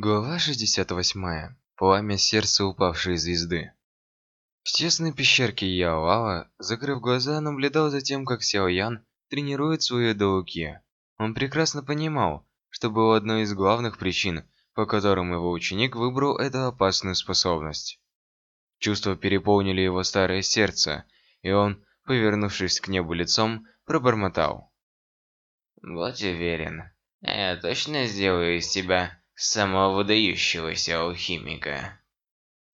Глава 68. Пламя сердца упавшей звезды. В тесной пещерке Яолао, закрыв глаза, наблюдал за тем, как Сяо Ян тренирует свои дауки. Он прекрасно понимал, что было одной из главных причин, по которым его ученик выбрал эту опасную способность. Чувства переполнили его старое сердце, и он, повернувшись к небу лицом, пробормотал. «Будь уверен, я точно сделаю из тебя самого выдающегося алхимика.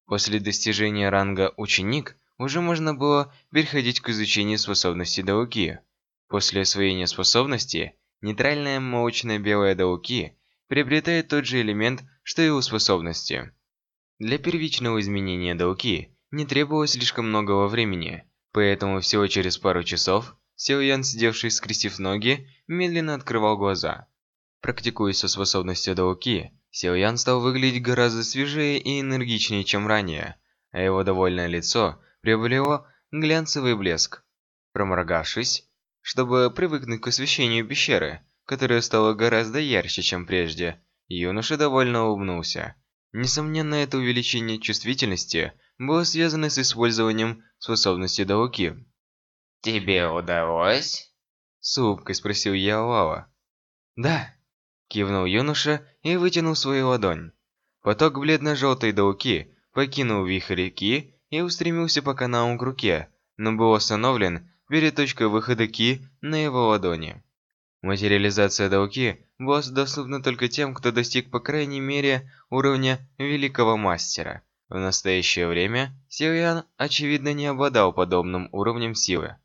После достижения ранга «Ученик» уже можно было переходить к изучению способности Дауки. После освоения способности, нейтральная молочно-белая Дауки приобретает тот же элемент, что и у способности. Для первичного изменения Дауки не требовалось слишком многого времени, поэтому всего через пару часов Сил Ян, сидевший скрестив ноги, медленно открывал глаза. Практикуясь со способностью Дауки, Сил Ян стал выглядеть гораздо свежее и энергичнее, чем ранее, а его довольное лицо приобрело глянцевый блеск. Проморгавшись, чтобы привыкнуть к освещению пещеры, которое стало гораздо ярче, чем прежде, юноша довольно улыбнулся. Несомненно, это увеличение чувствительности было связано с использованием способности Дауки. «Тебе удалось?» С улыбкой спросил Яолава. «Да», Кивнул юноша и вытянул свою ладонь. Поток бледно-желтой дауки покинул вихрь реки и устремился по каналу к руке, но был остановлен перед точкой выхода Ки на его ладони. Материализация Дауки была доступна только тем, кто достиг по крайней мере уровня Великого Мастера. В настоящее время Сильян, очевидно, не обладал подобным уровнем силы.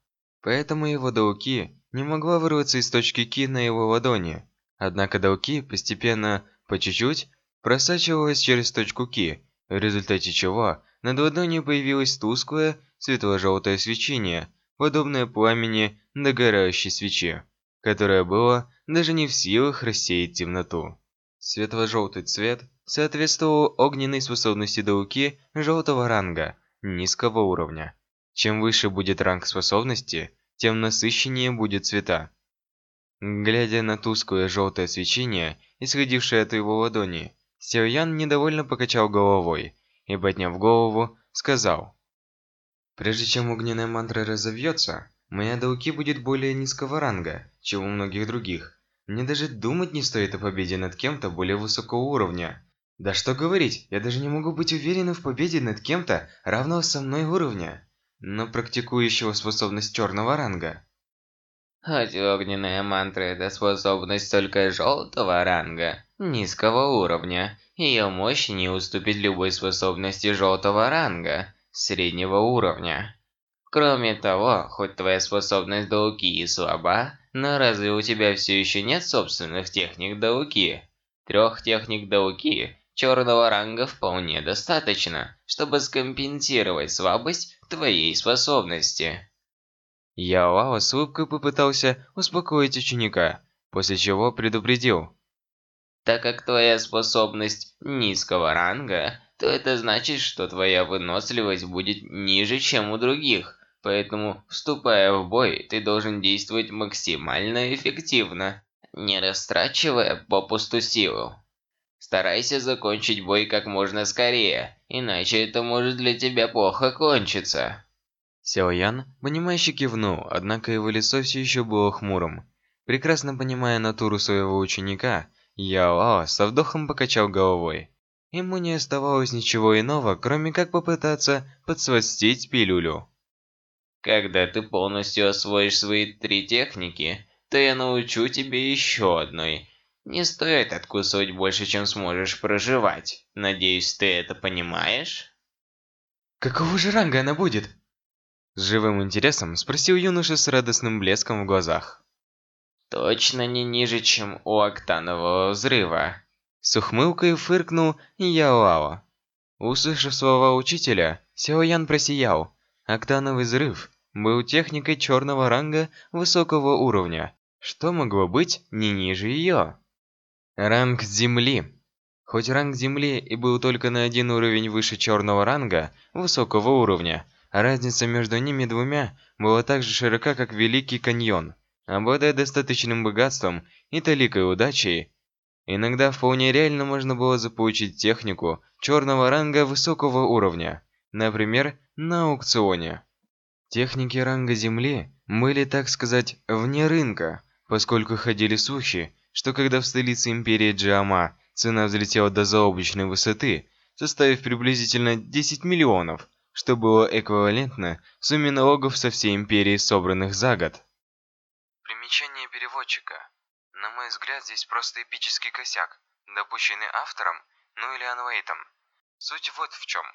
Поэтому его Дауки не могла вырваться из точки Ки на его ладони. Однако Дауки постепенно, по чуть-чуть, просачивалась через точку Ки, в результате чего над ладонью появилось тусклое светло-желтое свечение, подобное пламени догорающей свечи, которое было даже не в силах рассеять темноту. Светло-желтый цвет соответствовал огненной способности Дауки желтого ранга, низкого уровня. Чем выше будет ранг способности, тем насыщеннее будет цвета. Глядя на тусклое желтое свечение, исходившее от его ладони, Сяоян недовольно покачал головой и, подняв голову, сказал. «Прежде чем огненная мантра разовьется, моя Дауки будет более низкого ранга, чем у многих других. Мне даже думать не стоит о победе над кем-то более высокого уровня. Да что говорить, я даже не могу быть уверенным в победе над кем-то, равного со мной уровня, но практикующего способность черного ранга». Хоть огненная мантра – это способность только желтого ранга, низкого уровня, ее мощь не уступит любой способности желтого ранга, среднего уровня. Кроме того, хоть твоя способность Дауки и слаба, но разве у тебя все еще нет собственных техник Дауки? Трех техник Дауки черного ранга вполне достаточно, чтобы скомпенсировать слабость твоей способности. Яолао с улыбкой попытался успокоить ученика, после чего предупредил. Так как твоя способность низкого ранга, то это значит, что твоя выносливость будет ниже, чем у других. Поэтому, вступая в бой, ты должен действовать максимально эффективно, не растрачивая попусту силу. Старайся закончить бой как можно скорее, иначе это может для тебя плохо кончиться. Сяо Ян, понимающе кивнул, однако его лицо все еще было хмурым. Прекрасно понимая натуру своего ученика, Яо Ао со вдохом покачал головой. Ему не оставалось ничего иного, кроме как попытаться подсвастить пилюлю. Когда ты полностью освоишь свои три техники, то я научу тебе еще одной. Не стоит откусывать больше, чем сможешь проживать. Надеюсь, ты это понимаешь? Какого же ранга она будет? С живым интересом спросил юноша с радостным блеском в глазах. «Точно не ниже, чем у октанового взрыва!» С ухмылкой фыркнул Яоао. Услышав слова учителя, Сяоян просиял. Октановый взрыв был техникой черного ранга высокого уровня. Что могло быть не ниже ее? Ранг Земли. Хоть ранг Земли и был только на один уровень выше черного ранга, высокого уровня, Разница между ними двумя была так же широка, как Великий каньон. Обладая достаточным богатством и толикой удачей, Иногда вполне реально можно было заполучить технику черного ранга высокого уровня, например, на аукционе. Техники ранга Земли были, так сказать, вне рынка, поскольку ходили слухи, что когда в столице империи Джиама цена взлетела до заоблачной высоты, составив приблизительно 10 миллионов, что было эквивалентно сумме налогов со всей империи, собранных за год. Примечание переводчика. На мой взгляд, здесь просто эпический косяк, допущенный автором, ну или анвейтом. Суть вот в чем.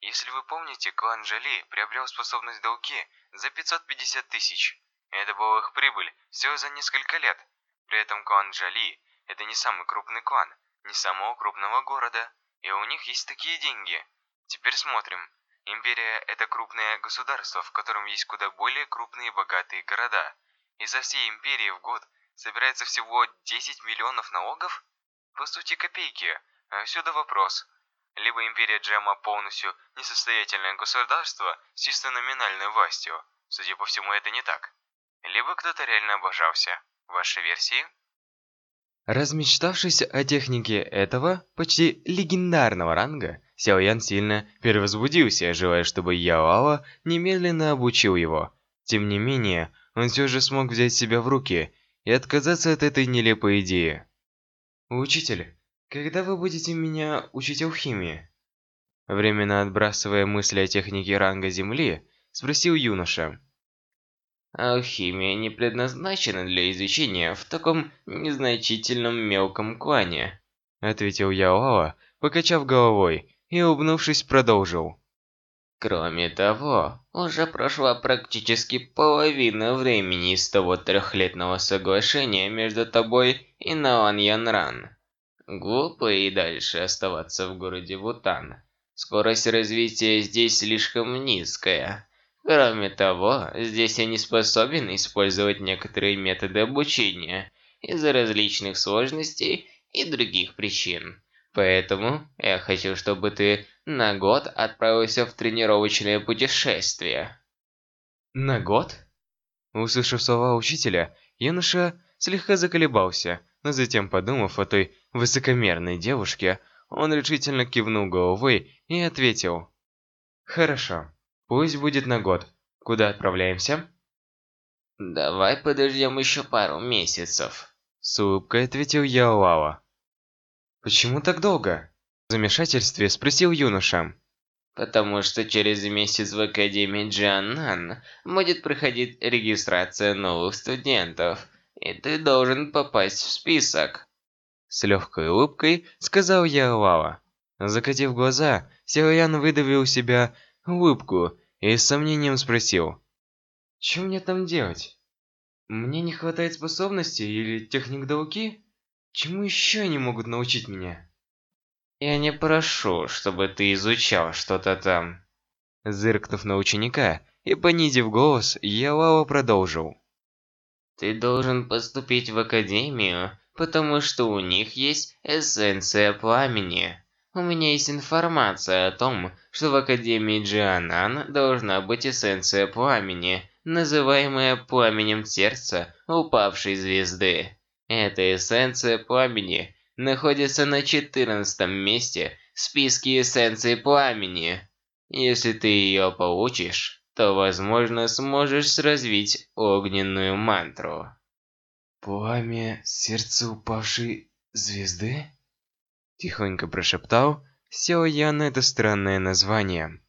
Если вы помните, клан Джоли приобрел способность Дауки за 550 тысяч. Это была их прибыль всего за несколько лет. При этом клан Джоли – это не самый крупный клан, не самого крупного города, и у них есть такие деньги. Теперь смотрим. Империя – это крупное государство, в котором есть куда более крупные богатые города. И со всей империи в год собирается всего 10 миллионов налогов? По сути, копейки. А отсюда вопрос. Либо империя Джема полностью несостоятельное государство с чисто номинальной властью. Судя по всему, это не так. Либо кто-то реально обожался. Ваши версии? Размечтавшись о технике этого, почти легендарного ранга, Сяо Ян сильно перевозбудился, желая, чтобы Яоао немедленно обучил его. Тем не менее, он все же смог взять себя в руки и отказаться от этой нелепой идеи. «Учитель, когда вы будете меня учить алхимии?» Временно отбрасывая мысли о технике ранга Земли, спросил юноша. Алхимия не предназначена для изучения в таком незначительном мелком клане, ответил Яоао, покачав головой и, улыбнувшись, продолжил. Кроме того, уже прошла практически половина времени с того трехлетнего соглашения между тобой и Наон Янран. Глупо и дальше оставаться в городе Вутан. Скорость развития здесь слишком низкая. Кроме того, здесь я не способен использовать некоторые методы обучения из-за различных сложностей и других причин. Поэтому я хочу, чтобы ты на год отправился в тренировочное путешествие. На год? Услышав слова учителя, юноша слегка заколебался, но затем, подумав о той высокомерной девушке, он решительно кивнул головой и ответил. «Хорошо. Пусть будет на год. Куда отправляемся? Давай подождем еще пару месяцев. С улыбкой ответил Яолао. Почему так долго? В замешательстве спросил юноша. Потому что через месяц в Академии Джианнан будет проходить регистрация новых студентов, и ты должен попасть в список. С легкой улыбкой сказал Яолао. Закатив глаза, Сяоян выдавил у себя улыбку и с сомнением спросил. «Что мне там делать? Мне не хватает способностей или техник Дауки? Чему еще они могут научить меня?» «Я не прошу, чтобы ты изучал что-то там». Зыркнув на ученика и понизив голос, Ялао продолжил. «Ты должен поступить в академию, потому что у них есть эссенция пламени». У меня есть информация о том, что в Академии Джианан должна быть эссенция пламени, называемая пламенем сердца упавшей звезды. Эта эссенция пламени находится на 14 месте в списке эссенции пламени. Если ты ее получишь, то, возможно, сможешь развить огненную мантру. Пламя сердца упавшей звезды? Тихонько прошептал Сяо Ян это странное название.